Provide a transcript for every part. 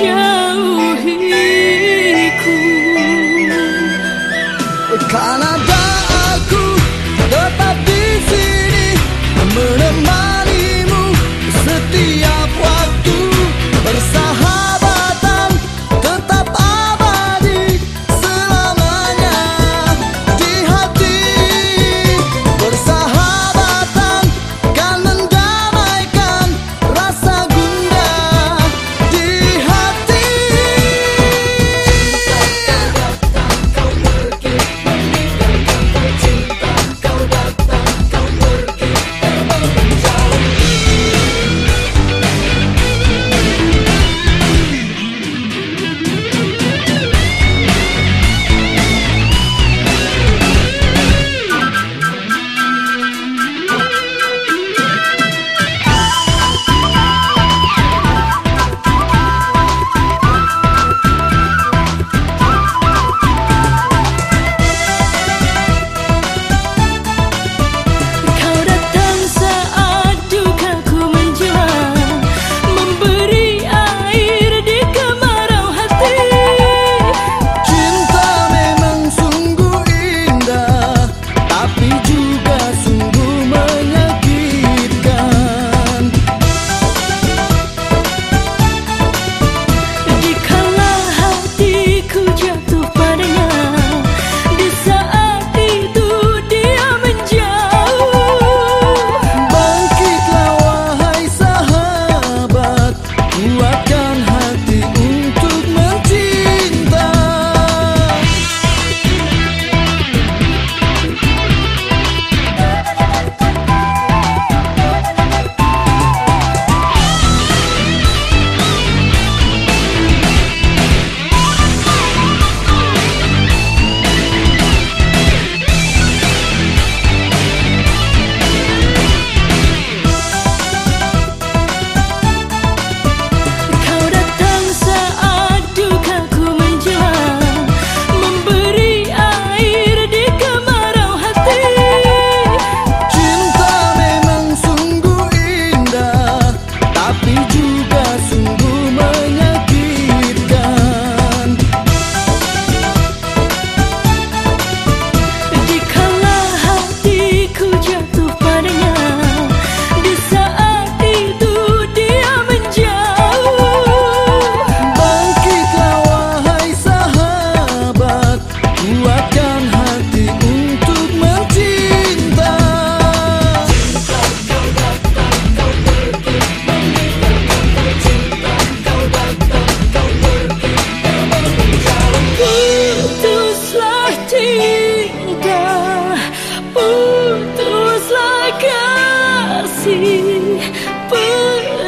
jauhiku Karena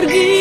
Kana